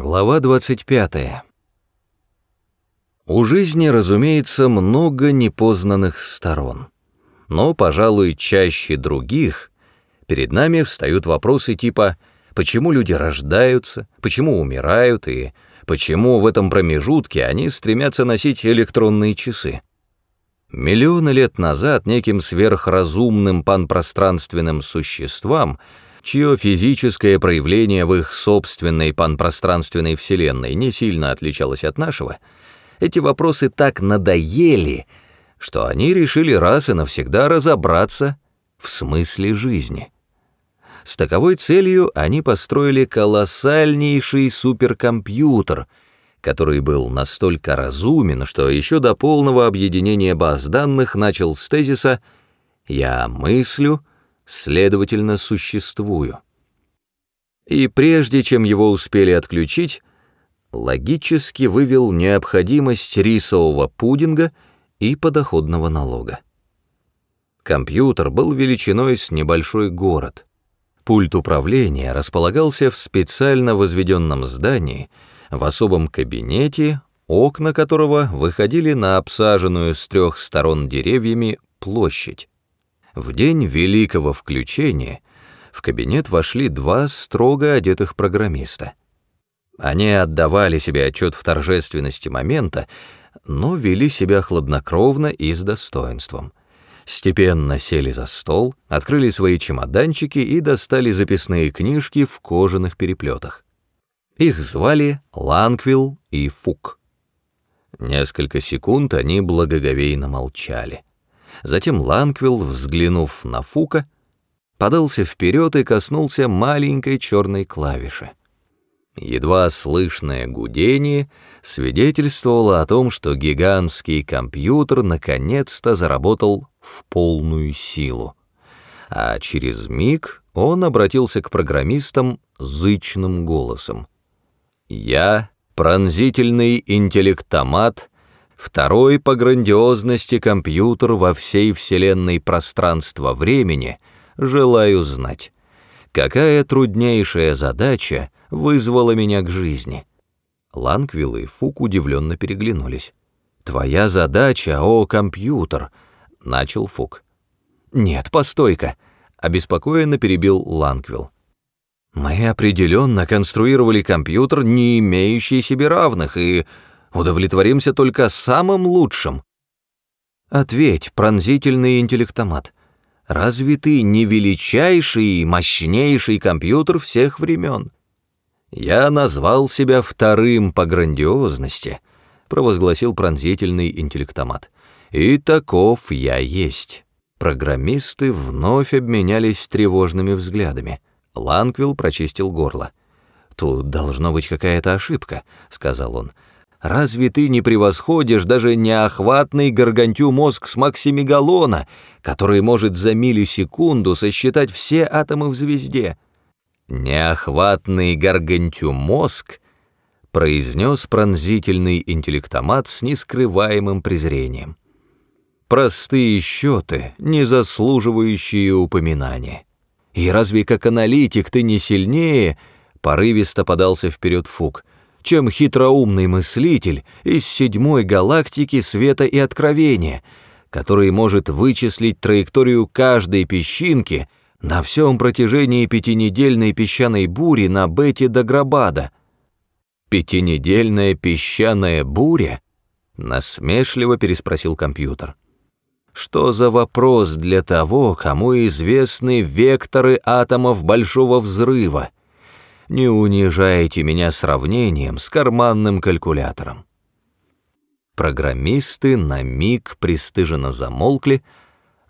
Глава 25. У жизни, разумеется, много непознанных сторон. Но, пожалуй, чаще других перед нами встают вопросы типа «почему люди рождаются?», «почему умирают?» и «почему в этом промежутке они стремятся носить электронные часы?». Миллионы лет назад неким сверхразумным панпространственным существам – чье физическое проявление в их собственной панпространственной вселенной не сильно отличалось от нашего, эти вопросы так надоели, что они решили раз и навсегда разобраться в смысле жизни. С таковой целью они построили колоссальнейший суперкомпьютер, который был настолько разумен, что еще до полного объединения баз данных начал с тезиса «я мыслю», следовательно, существую. И прежде чем его успели отключить, логически вывел необходимость рисового пудинга и подоходного налога. Компьютер был величиной с небольшой город. Пульт управления располагался в специально возведенном здании, в особом кабинете, окна которого выходили на обсаженную с трех сторон деревьями площадь. В день великого включения в кабинет вошли два строго одетых программиста. Они отдавали себе отчет в торжественности момента, но вели себя хладнокровно и с достоинством. Степенно сели за стол, открыли свои чемоданчики и достали записные книжки в кожаных переплетах. Их звали Ланквилл и Фук. Несколько секунд они благоговейно молчали. Затем Ланквилл, взглянув на Фука, подался вперед и коснулся маленькой черной клавиши. Едва слышное гудение свидетельствовало о том, что гигантский компьютер наконец-то заработал в полную силу. А через миг он обратился к программистам зычным голосом. «Я, пронзительный интеллектомат, Второй по грандиозности компьютер во всей вселенной пространства-времени, желаю знать, какая труднейшая задача вызвала меня к жизни. Ланквилл и Фук удивленно переглянулись. «Твоя задача, о, компьютер!» — начал Фук. «Нет, постой-ка!» — обеспокоенно перебил Ланквилл. «Мы определенно конструировали компьютер, не имеющий себе равных, и удовлетворимся только самым лучшим. Ответь, пронзительный интеллектомат, разве ты не величайший и мощнейший компьютер всех времен? Я назвал себя вторым по грандиозности, провозгласил пронзительный интеллектомат. И таков я есть. Программисты вновь обменялись тревожными взглядами. Ланквилл прочистил горло. «Тут должно быть какая-то ошибка», — сказал он. Разве ты не превосходишь даже неохватный гаргантю мозг с Максимегалона, который может за миллисекунду сосчитать все атомы в звезде? Неохватный гаргантю мозг произнес пронзительный интеллектомат с нескрываемым презрением. Простые счеты, не заслуживающие упоминания. И разве как аналитик ты не сильнее, порывисто подался вперед Фук, чем хитроумный мыслитель из седьмой галактики света и откровения, который может вычислить траекторию каждой песчинки на всем протяжении пятинедельной песчаной бури на Бете до Грабада. «Пятинедельная песчаная буря?» — насмешливо переспросил компьютер. «Что за вопрос для того, кому известны векторы атомов Большого Взрыва?» Не унижайте меня сравнением с карманным калькулятором. Программисты на миг пристыженно замолкли,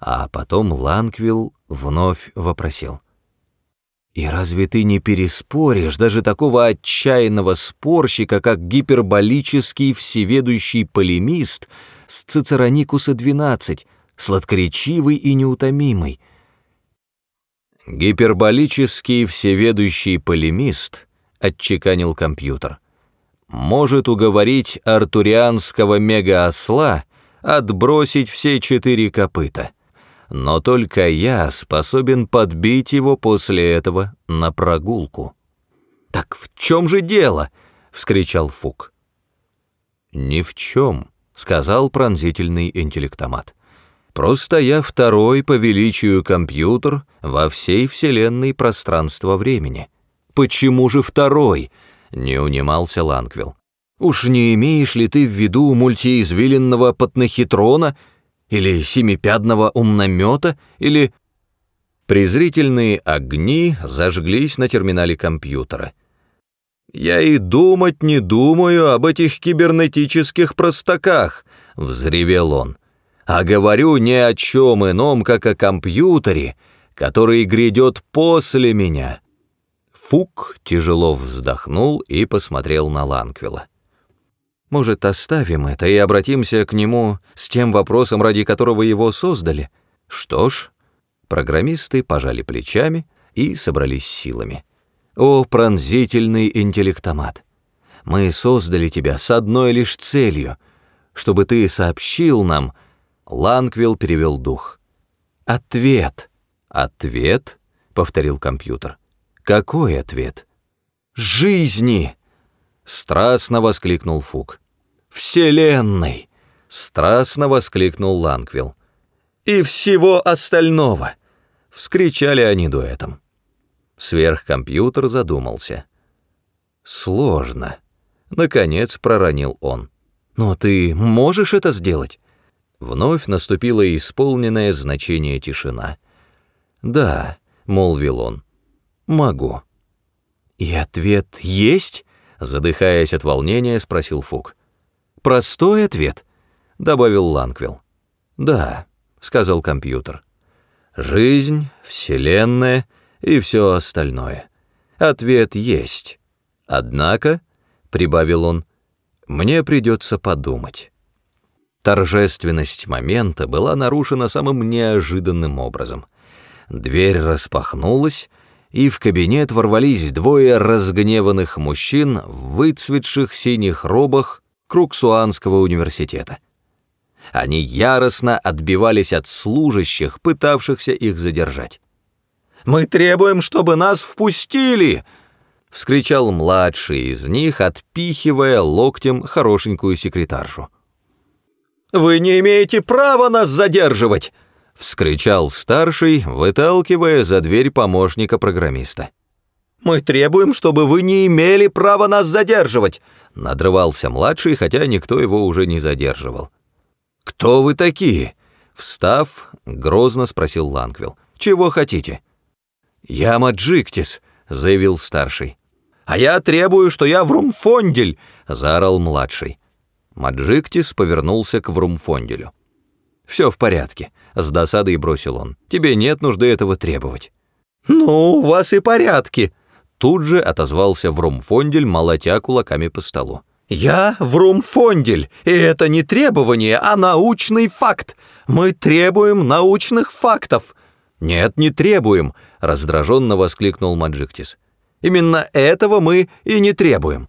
а потом Ланквилл вновь вопросил. «И разве ты не переспоришь даже такого отчаянного спорщика, как гиперболический всеведущий полемист с Цицероникуса-12, сладкоречивый и неутомимый, Гиперболический всеведущий полемист, отчеканил компьютер, может уговорить артурианского мегаосла отбросить все четыре копыта. Но только я способен подбить его после этого на прогулку. «Так в чем же дело?» — вскричал Фук. «Ни в чем», — сказал пронзительный интеллектомат. «Просто я второй по величию компьютер во всей вселенной пространства-времени». «Почему же второй?» — не унимался Ланквилл. «Уж не имеешь ли ты в виду мультиизвиленного патнохитрона или семипядного умномета или...» Презрительные огни зажглись на терминале компьютера. «Я и думать не думаю об этих кибернетических простаках», — взревел он. «А говорю ни о чем ином, как о компьютере, который грядет после меня». Фук тяжело вздохнул и посмотрел на Ланквилла. «Может, оставим это и обратимся к нему с тем вопросом, ради которого его создали? Что ж...» Программисты пожали плечами и собрались силами. «О, пронзительный интеллектомат! Мы создали тебя с одной лишь целью, чтобы ты сообщил нам...» Ланквилл перевел дух. «Ответ!» «Ответ?» — повторил компьютер. «Какой ответ?» «Жизни!» — страстно воскликнул Фук. «Вселенной!» — страстно воскликнул Ланквилл. «И всего остального!» — вскричали они дуэтом. Сверхкомпьютер задумался. «Сложно», — наконец проронил он. «Но ты можешь это сделать?» Вновь наступила исполненное значение тишина. «Да», — молвил он, — «могу». «И ответ есть?» — задыхаясь от волнения, спросил Фук. «Простой ответ», — добавил Ланквилл. «Да», — сказал компьютер. «Жизнь, Вселенная и все остальное. Ответ есть. Однако», — прибавил он, — «мне придется подумать». Торжественность момента была нарушена самым неожиданным образом. Дверь распахнулась, и в кабинет ворвались двое разгневанных мужчин в выцветших синих робах Круксуанского университета. Они яростно отбивались от служащих, пытавшихся их задержать. «Мы требуем, чтобы нас впустили!» — вскричал младший из них, отпихивая локтем хорошенькую секретаршу. «Вы не имеете права нас задерживать!» — вскричал старший, выталкивая за дверь помощника программиста. «Мы требуем, чтобы вы не имели права нас задерживать!» — надрывался младший, хотя никто его уже не задерживал. «Кто вы такие?» Встав, грозно спросил Ланквилл. «Чего хотите?» «Я Маджиктис», — заявил старший. «А я требую, что я Врумфондель», — заорал младший. Маджиктис повернулся к Врумфонделю. «Все в порядке», — с досадой бросил он. «Тебе нет нужды этого требовать». «Ну, у вас и порядки», — тут же отозвался Врумфондель, молотя кулаками по столу. «Я Врумфондель, и это не требование, а научный факт. Мы требуем научных фактов». «Нет, не требуем», — раздраженно воскликнул Маджиктис. «Именно этого мы и не требуем».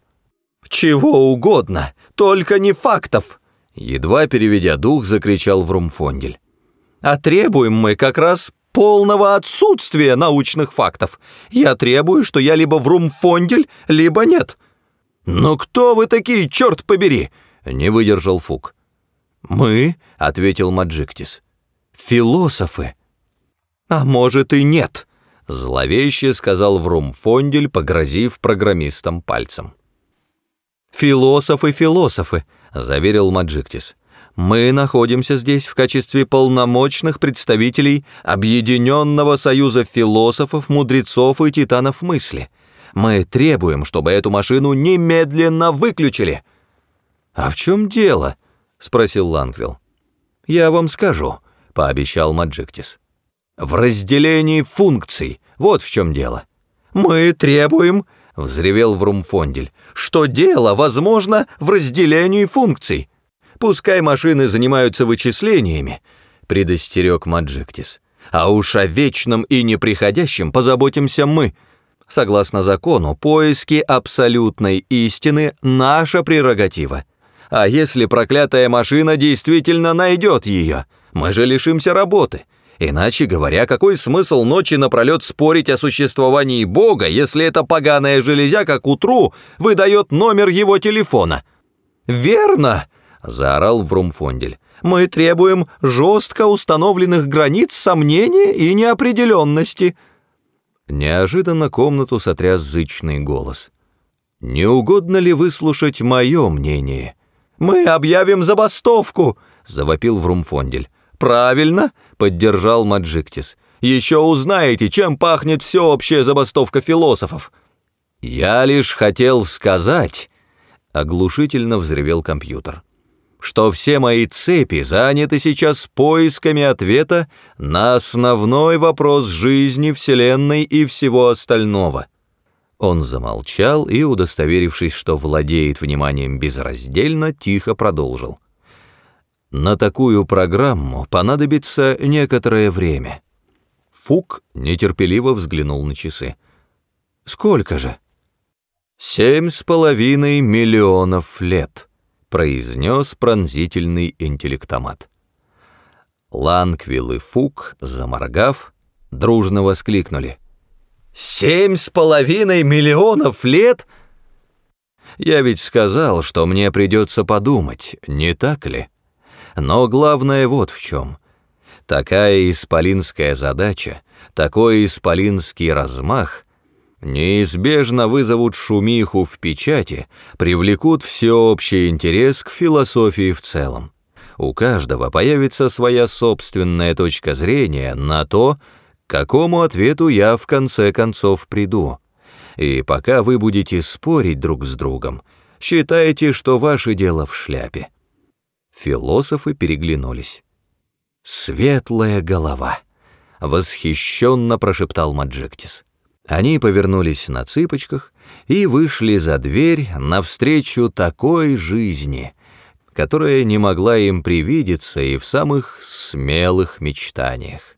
«Чего угодно, только не фактов», — едва переведя дух, закричал Врумфондель. «А требуем мы как раз полного отсутствия научных фактов. Я требую, что я либо Врумфондель, либо нет». «Но кто вы такие, черт побери?» — не выдержал Фук. «Мы», — ответил Маджиктис, — «философы». «А может и нет», — зловеще сказал Врумфондель, погрозив программистам пальцем. «Философы, философы», — заверил Маджиктис. «Мы находимся здесь в качестве полномочных представителей Объединенного союза философов, мудрецов и титанов мысли». Мы требуем, чтобы эту машину немедленно выключили». «А в чем дело?» — спросил Лангвилл. «Я вам скажу», — пообещал Маджиктис. «В разделении функций, вот в чем дело». «Мы требуем», — взревел Врумфондель, «что дело, возможно, в разделении функций. Пускай машины занимаются вычислениями», — предостерег Маджиктис. «А уж о вечном и неприходящем позаботимся мы». Согласно закону, поиски абсолютной истины – наша прерогатива. А если проклятая машина действительно найдет ее, мы же лишимся работы. Иначе говоря, какой смысл ночи напролет спорить о существовании Бога, если эта поганая железяка к утру выдает номер его телефона? «Верно!» — заорал Врумфондель. «Мы требуем жестко установленных границ сомнения и неопределенности». Неожиданно комнату сотряс зычный голос. «Не угодно ли выслушать мое мнение?» «Мы объявим забастовку!» — завопил Врумфондель. «Правильно!» — поддержал Маджиктис. «Еще узнаете, чем пахнет всеобщая забастовка философов!» «Я лишь хотел сказать...» — оглушительно взревел компьютер что все мои цепи заняты сейчас поисками ответа на основной вопрос жизни, Вселенной и всего остального. Он замолчал и, удостоверившись, что владеет вниманием безраздельно, тихо продолжил. На такую программу понадобится некоторое время. Фук нетерпеливо взглянул на часы. «Сколько же?» «Семь с половиной миллионов лет», — произнес пронзительный интеллектомат. Ланквилл и Фук, заморгав, дружно воскликнули. «Семь с половиной миллионов лет?» «Я ведь сказал, что мне придется подумать, не так ли?» Но главное вот в чем. Такая исполинская задача, такой исполинский размах неизбежно вызовут шумиху в печати, привлекут всеобщий интерес к философии в целом. У каждого появится своя собственная точка зрения на то, к какому ответу я в конце концов приду. И пока вы будете спорить друг с другом, считайте, что ваше дело в шляпе. Философы переглянулись. «Светлая голова!» — восхищенно прошептал Маджектис. Они повернулись на цыпочках и вышли за дверь навстречу такой жизни, которая не могла им привидеться и в самых смелых мечтаниях.